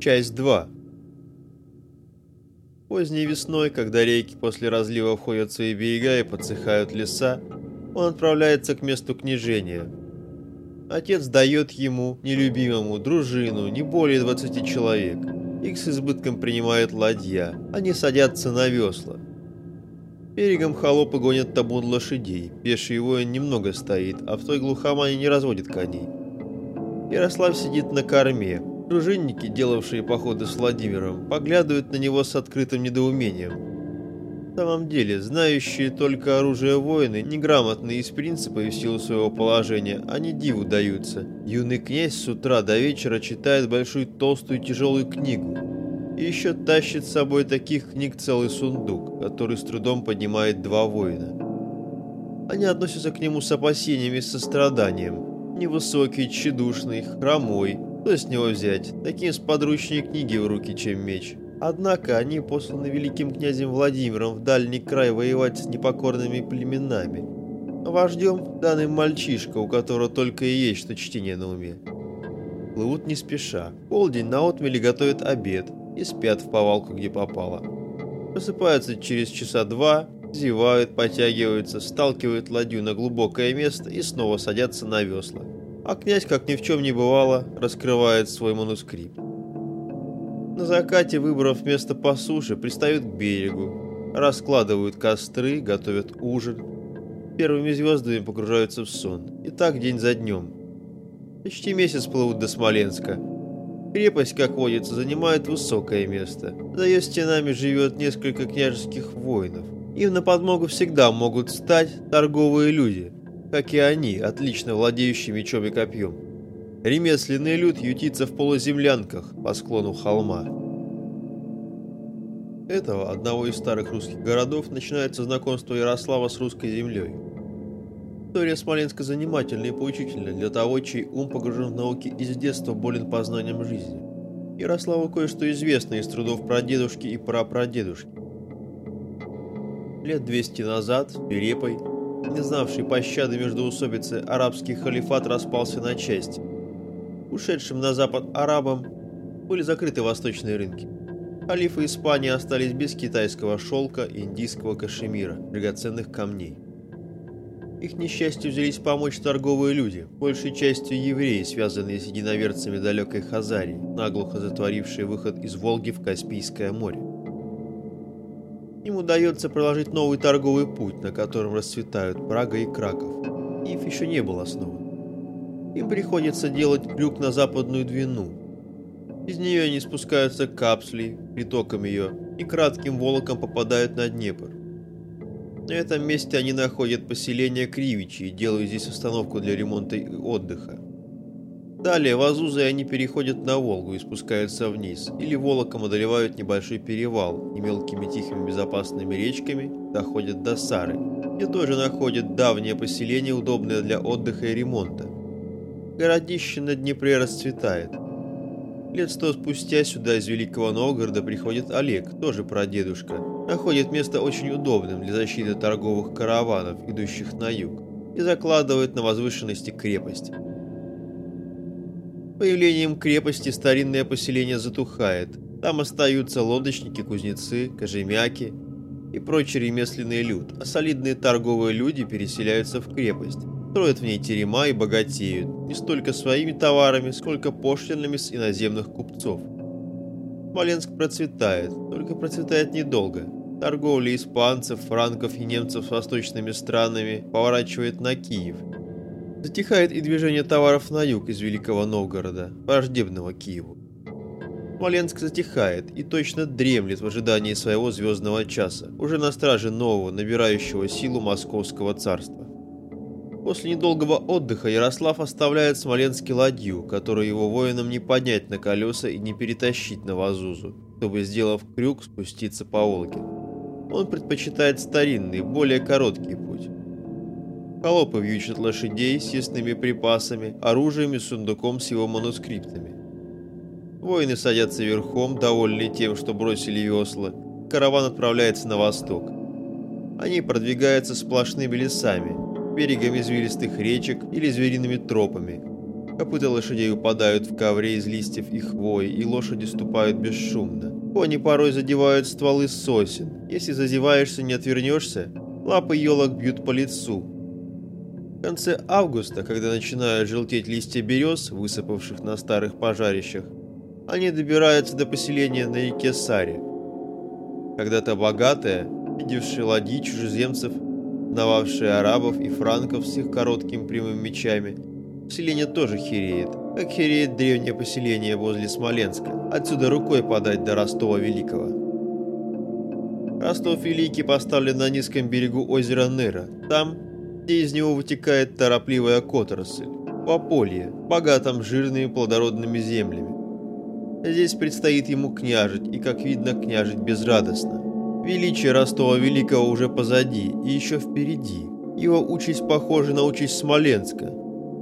Часть 2. Поздней весной, когда реки после разлива входят в свои берега и подсыхают леса, он отправляется к месту княжения. Отец дает ему, нелюбимому, дружину, не более 20 человек. Их с избытком принимает ладья, они садятся на весла. Берегом холопы гонят табун лошадей, пеший воин немного стоит, а в той глухомане не разводит коней. Ярослав сидит на корме, Дружинники, делавшие походы с Владимиром, поглядывают на него с открытым недоумением. В самом деле, знающие только оружие воины, неграмотные из принципа и в силу своего положения, они диву даются. Юный князь с утра до вечера читает большую толстую тяжелую книгу. И еще тащит с собой таких книг целый сундук, который с трудом поднимает два воина. Они относятся к нему с опасениями и состраданием. Невысокий, тщедушный, хромой, что с него взять? Таким сподручнее книги в руки, чем меч. Однако они посланы великим князем Владимиром в дальний край воевать с непокорными племенами. Вождем данный мальчишка, у которого только и есть что чтение на уме. Плывут не спеша. Полдень на отмеле готовят обед и спят в повалку, где попало. Просыпаются через часа два, зевают, потягиваются, сталкивают ладью на глубокое место и снова садятся на весла а князь, как ни в чем не бывало, раскрывает свой манускрипт. На закате, выбрав место по суше, пристают к берегу, раскладывают костры, готовят ужин. Первыми звездами погружаются в сон. И так день за днем. Почти месяц плывут до Смоленска. Крепость, как водится, занимает высокое место. За ее стенами живет несколько княжеских воинов. Им на подмогу всегда могут стать торговые люди – как и они, отлично владеющие мечом и копьем. Ремесленный люд ютится в полуземлянках по склону холма. Этого, одного из старых русских городов, начинается знакомство Ярослава с русской землей. История Смоленска занимательна и поучительна для того, чей ум погружен в науки и с детства болен познанием жизни. Ярославу кое-что известно из трудов прадедушки и прапрадедушки. Лет 200 назад, Перепой, не знавший пощады между усобицы, арабский халифат распался на части. Ушедшим на запад арабам были закрыты восточные рынки. Халифы Испании остались без китайского шелка и индийского кашемира, драгоценных камней. Их несчастью взялись помочь торговые люди, большей частью евреи, связанные с единоверцами далекой Хазарии, наглухо затворившие выход из Волги в Каспийское море. Им удается проложить новый торговый путь, на котором расцветают Прага и Краков. Их еще не был основан. Им приходится делать крюк на западную Двину. Из нее они спускаются капсулей, притоком ее, и кратким волоком попадают на Днепр. На этом месте они находят поселение Кривичи и делают здесь остановку для ремонта и отдыха. Далее Вазузой они переходят на Волгу и спускаются вниз, или волоком одолевают небольшой перевал и мелкими тихими безопасными речками доходят до Сары, где тоже находят давнее поселение, удобное для отдыха и ремонта. Городище на Днепре расцветает. Лет сто спустя сюда из Великого Новгорода приходит Олег, тоже прадедушка, находит место очень удобным для защиты торговых караванов, идущих на юг, и закладывает на возвышенности крепость. Появлением крепости старинное поселение затухает. Там остаются лодочники, кузнецы, кожемяки и прочий ремесленный люд, а солидные торговые люди переселяются в крепость, строят в ней терема и богатеют, не столько своими товарами, сколько пошлинами с иноземных купцов. Смоленск процветает, только процветает недолго. Торговля испанцев, франков и немцев с восточными странами поворачивает на Киев – Затихает и движение товаров на юг из Великого Новгорода, враждебного Киеву. Смоленск затихает и точно дремлет в ожидании своего звездного часа, уже на страже нового, набирающего силу московского царства. После недолгого отдыха Ярослав оставляет в Смоленске ладью, которую его воинам не поднять на колеса и не перетащить на Вазузу, чтобы, сделав крюк, спуститься по Волге. Он предпочитает старинный, более короткий путь. Холопы вьючат лошадей с ясными припасами, оружием и сундуком с его манускриптами. Воины садятся верхом, довольные тем, что бросили весла. Караван отправляется на восток. Они продвигаются сплошными лесами, берегами извилистых речек или звериными тропами. Копыта лошадей упадают в ковре из листьев и хвои, и лошади ступают бесшумно. Кони порой задевают стволы сосен. Если зазеваешься, не отвернешься, лапы елок бьют по лицу. В конце августа, когда начинают желтеть листья берез, высыпавших на старых пожарищах, они добираются до поселения на реке Саре. Когда-то богатая, видевшая ладьи чужеземцев, нававшие арабов и франков с их короткими прямыми мечами, поселение тоже хереет, как хереет древнее поселение возле Смоленска. Отсюда рукой подать до Ростова Великого. Ростов Великий поставлен на низком берегу озера Нера, там, где из него вытекает торопливая которосль, пополье, богатом жирными плодородными землями. Здесь предстоит ему княжить, и, как видно, княжить безрадостно. Величие Ростова Великого уже позади и еще впереди. Его участь похожа на участь Смоленска.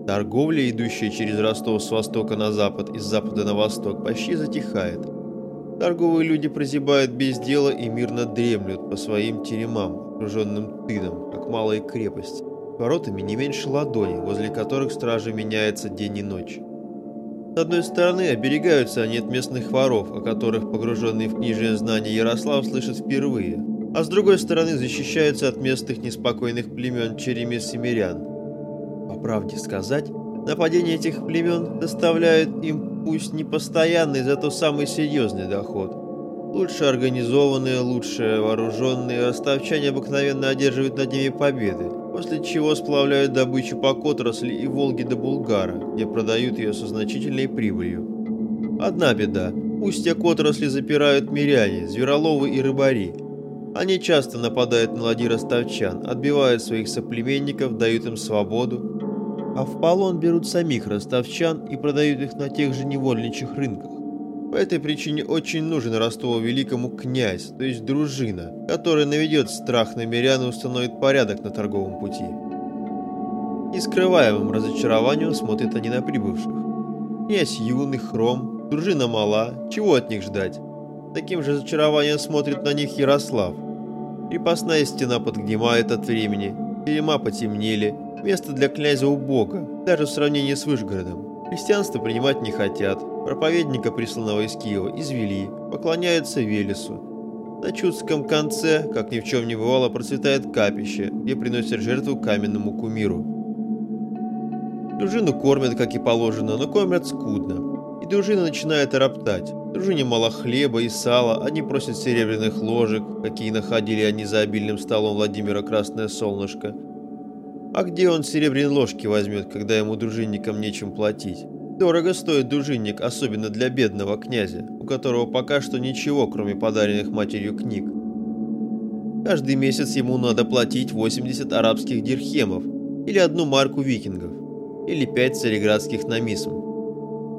Торговля, идущая через Ростов с востока на запад и с запада на восток, почти затихает. Торговые люди прозябают без дела и мирно дремлют по своим теремам, окруженным тыном, как малые крепости, воротами не меньше ладони, возле которых стража меняется день и ночь. С одной стороны, оберегаются они от местных воров, о которых погруженный в книжные знания Ярослав слышит впервые, а с другой стороны, защищаются от местных неспокойных племен черемис и мирян. По правде сказать, нападение этих племен доставляет им пусть не постоянный, зато самый серьезный доход. Лучше организованные, лучше вооруженные ростовчане обыкновенно одерживают над ними победы, после чего сплавляют добычу по Котросли и Волге до Булгара, где продают ее со значительной прибылью. Одна беда – устья Котросли запирают миряне, звероловы и рыбари. Они часто нападают на ладьи ростовчан, отбивают своих соплеменников, дают им свободу, а в полон берут самих ростовчан и продают их на тех же невольничьих рынках. По этой причине очень нужен Ростову Великому князь, то есть дружина, которая наведет страх на мирян и установит порядок на торговом пути. Нескрываемым разочарованием смотрят они на прибывших. Князь юный, хром, дружина мала, чего от них ждать? Таким же разочарованием смотрит на них Ярослав. Крепостная стена подгнимает от времени, телема потемнели, место для князя убого, даже в сравнении с Вышгородом. Христианство принимать не хотят, Проповедника, присланного из Киева, извели, поклоняются Велесу. На Чудском конце, как ни в чем не бывало, процветает капище, где приносят жертву каменному кумиру. Дружину кормят, как и положено, но кормят скудно. И дружина начинает роптать. Дружине мало хлеба и сала, они просят серебряных ложек, какие находили они за обильным столом Владимира Красное Солнышко. А где он серебряные ложки возьмет, когда ему дружинникам нечем платить? Дорого стоит дружинник, особенно для бедного князя, у которого пока что ничего, кроме подаренных матерью книг. Каждый месяц ему надо платить 80 арабских дирхемов, или одну марку викингов, или 5 цареградских намисм.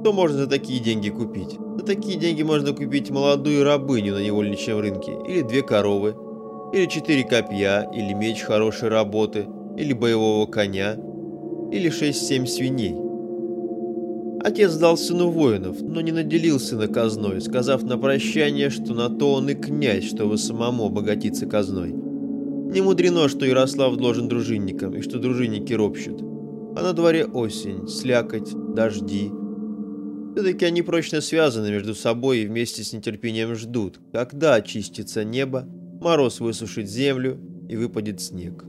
Что можно за такие деньги купить? За такие деньги можно купить молодую рабыню на невольничьем рынке, или две коровы, или четыре копья, или меч хорошей работы, или боевого коня, или 6-7 свиней. Отец дал сыну воинов, но не наделил сына казной, сказав на прощание, что на то он и князь, чтобы самому обогатиться казной. Не мудрено, что Ярослав должен дружинникам, и что дружинники ропщут. А на дворе осень, слякоть, дожди. Все-таки они прочно связаны между собой и вместе с нетерпением ждут, когда очистится небо, мороз высушит землю и выпадет снег.